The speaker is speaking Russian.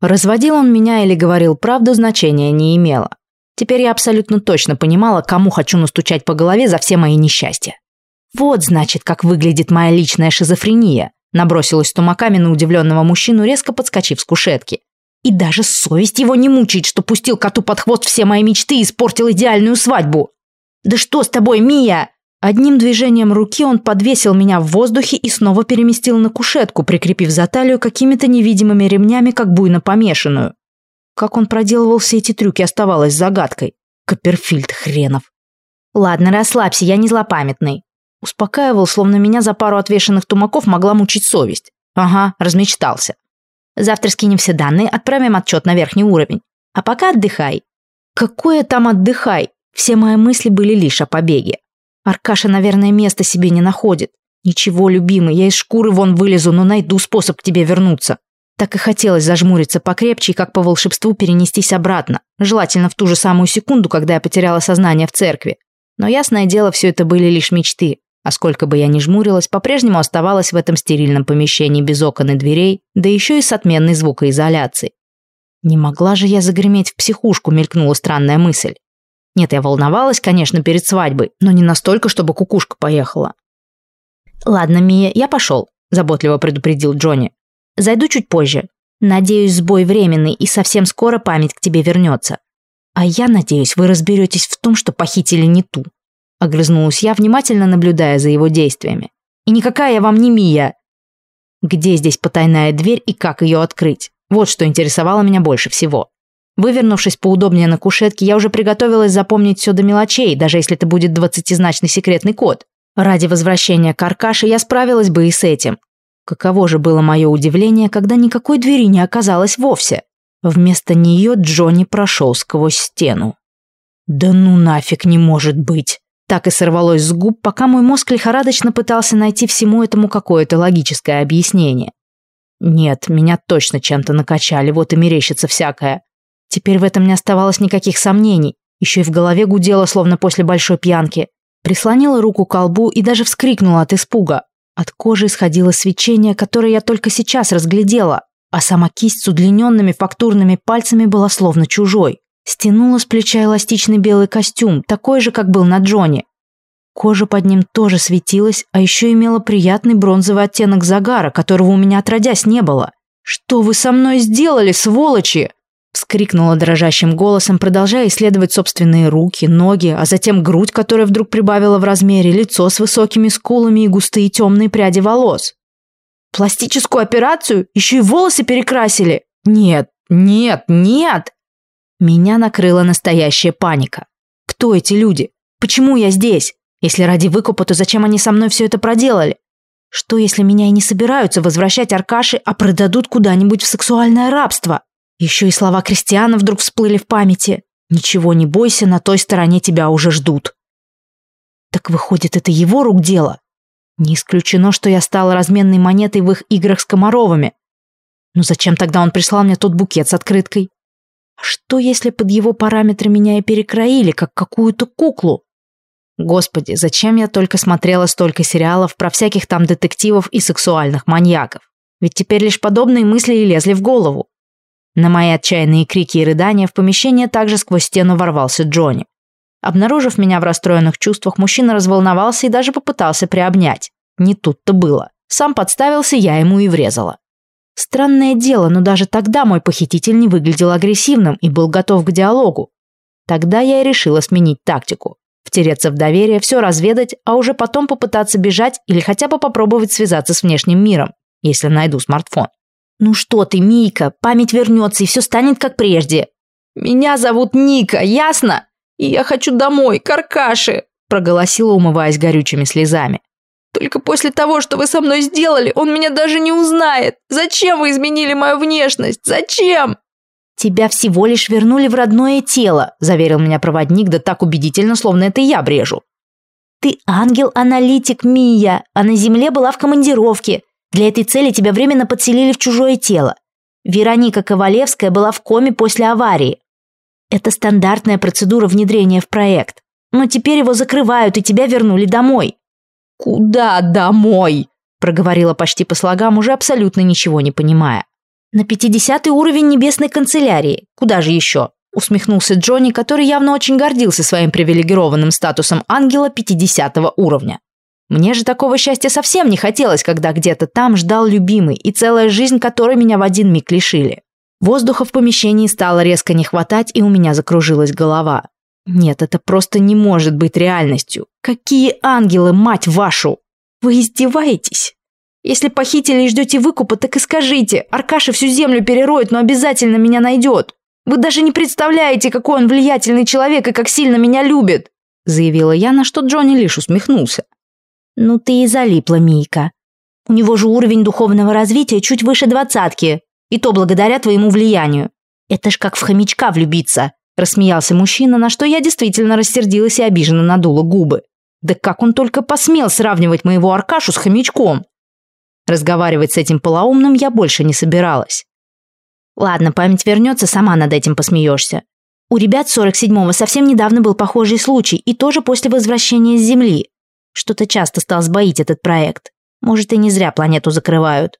Разводил он меня или говорил правду, значения не имело. Теперь я абсолютно точно понимала, кому хочу настучать по голове за все мои несчастья. Вот, значит, как выглядит моя личная шизофрения. Набросилась тумаками на удивленного мужчину, резко подскочив с кушетки. И даже совесть его не мучает, что пустил коту под хвост все мои мечты и испортил идеальную свадьбу. «Да что с тобой, Мия?» Одним движением руки он подвесил меня в воздухе и снова переместил на кушетку, прикрепив за талию какими-то невидимыми ремнями, как буйно помешанную. Как он проделывал все эти трюки, оставалось загадкой. Копперфильд хренов. «Ладно, расслабься, я не злопамятный». Успокаивал, словно меня за пару отвешенных тумаков могла мучить совесть. Ага, размечтался. Завтра скинем все данные, отправим отчет на верхний уровень. А пока отдыхай. Какое там отдыхай? Все мои мысли были лишь о побеге. Аркаша, наверное, места себе не находит. Ничего, любимый, я из шкуры вон вылезу, но найду способ к тебе вернуться. Так и хотелось зажмуриться покрепче и как по волшебству перенестись обратно. Желательно в ту же самую секунду, когда я потеряла сознание в церкви. Но ясное дело, все это были лишь мечты. А сколько бы я ни жмурилась, по-прежнему оставалась в этом стерильном помещении без окон и дверей, да еще и с отменной звукоизоляцией. Не могла же я загреметь в психушку, мелькнула странная мысль. Нет, я волновалась, конечно, перед свадьбой, но не настолько, чтобы кукушка поехала. «Ладно, Мия, я пошел», – заботливо предупредил Джонни. «Зайду чуть позже. Надеюсь, сбой временный, и совсем скоро память к тебе вернется. А я надеюсь, вы разберетесь в том, что похитили не ту». Огрызнулась я, внимательно наблюдая за его действиями. «И никакая я вам не Мия!» Где здесь потайная дверь и как ее открыть? Вот что интересовало меня больше всего. Вывернувшись поудобнее на кушетке, я уже приготовилась запомнить все до мелочей, даже если это будет двадцатизначный секретный код. Ради возвращения к Аркаше я справилась бы и с этим. Каково же было мое удивление, когда никакой двери не оказалось вовсе. Вместо нее Джонни прошел сквозь стену. «Да ну нафиг не может быть!» Так и сорвалось с губ, пока мой мозг лихорадочно пытался найти всему этому какое-то логическое объяснение. Нет, меня точно чем-то накачали, вот и мерещится всякое. Теперь в этом не оставалось никаких сомнений. Еще и в голове гудело, словно после большой пьянки. Прислонила руку к колбу и даже вскрикнула от испуга. От кожи исходило свечение, которое я только сейчас разглядела, а сама кисть с удлиненными фактурными пальцами была словно чужой. Стянула с плеча эластичный белый костюм, такой же, как был на Джоне. Кожа под ним тоже светилась, а еще имела приятный бронзовый оттенок загара, которого у меня отродясь не было. «Что вы со мной сделали, сволочи?» Вскрикнула дрожащим голосом, продолжая исследовать собственные руки, ноги, а затем грудь, которая вдруг прибавила в размере, лицо с высокими скулами и густые темные пряди волос. «Пластическую операцию? Еще и волосы перекрасили? Нет, нет, нет!» Меня накрыла настоящая паника. Кто эти люди? Почему я здесь? Если ради выкупа, то зачем они со мной все это проделали? Что, если меня и не собираются возвращать Аркаши, а продадут куда-нибудь в сексуальное рабство? Еще и слова Кристиана вдруг всплыли в памяти. «Ничего не бойся, на той стороне тебя уже ждут». Так выходит, это его рук дело? Не исключено, что я стала разменной монетой в их играх с Комаровыми. Но зачем тогда он прислал мне тот букет с открыткой? Что, если под его параметры меня и перекроили, как какую-то куклу? Господи, зачем я только смотрела столько сериалов про всяких там детективов и сексуальных маньяков? Ведь теперь лишь подобные мысли и лезли в голову. На мои отчаянные крики и рыдания в помещение также сквозь стену ворвался Джонни. Обнаружив меня в расстроенных чувствах, мужчина разволновался и даже попытался приобнять. Не тут-то было. Сам подставился, я ему и врезала. Странное дело, но даже тогда мой похититель не выглядел агрессивным и был готов к диалогу. Тогда я и решила сменить тактику. Втереться в доверие, все разведать, а уже потом попытаться бежать или хотя бы попробовать связаться с внешним миром, если найду смартфон. «Ну что ты, Мика, память вернется и все станет как прежде». «Меня зовут Ника, ясно? И я хочу домой, к Аркаше», проголосила, умываясь горючими слезами. Только после того, что вы со мной сделали, он меня даже не узнает. Зачем вы изменили мою внешность? Зачем?» «Тебя всего лишь вернули в родное тело», – заверил меня проводник, да так убедительно, словно это я брежу. «Ты ангел-аналитик, Мия, а на Земле была в командировке. Для этой цели тебя временно подселили в чужое тело. Вероника Ковалевская была в коме после аварии. Это стандартная процедура внедрения в проект. Но теперь его закрывают, и тебя вернули домой. «Куда домой?» – проговорила почти по слогам, уже абсолютно ничего не понимая. На 50 уровень небесной канцелярии. Куда же еще? Усмехнулся Джонни, который явно очень гордился своим привилегированным статусом ангела 50 уровня. Мне же такого счастья совсем не хотелось, когда где-то там ждал любимый и целая жизнь которой меня в один миг лишили. Воздуха в помещении стало резко не хватать, и у меня закружилась голова. Нет, это просто не может быть реальностью. Какие ангелы, мать вашу! Вы издеваетесь? Если похитили и ждете выкупа, так и скажите. Аркаша всю землю перероет, но обязательно меня найдет. Вы даже не представляете, какой он влиятельный человек и как сильно меня любит!» Заявила я, на что Джонни лишь усмехнулся. «Ну ты и залипла, Мийка. У него же уровень духовного развития чуть выше двадцатки, и то благодаря твоему влиянию. Это ж как в хомячка влюбиться», рассмеялся мужчина, на что я действительно рассердилась и обиженно надула губы. «Да как он только посмел сравнивать моего Аркашу с хомячком?» Разговаривать с этим полоумным я больше не собиралась. Ладно, память вернется, сама над этим посмеешься. У ребят 47-го совсем недавно был похожий случай, и тоже после возвращения с Земли. Что-то часто стал сбоить этот проект. Может, и не зря планету закрывают.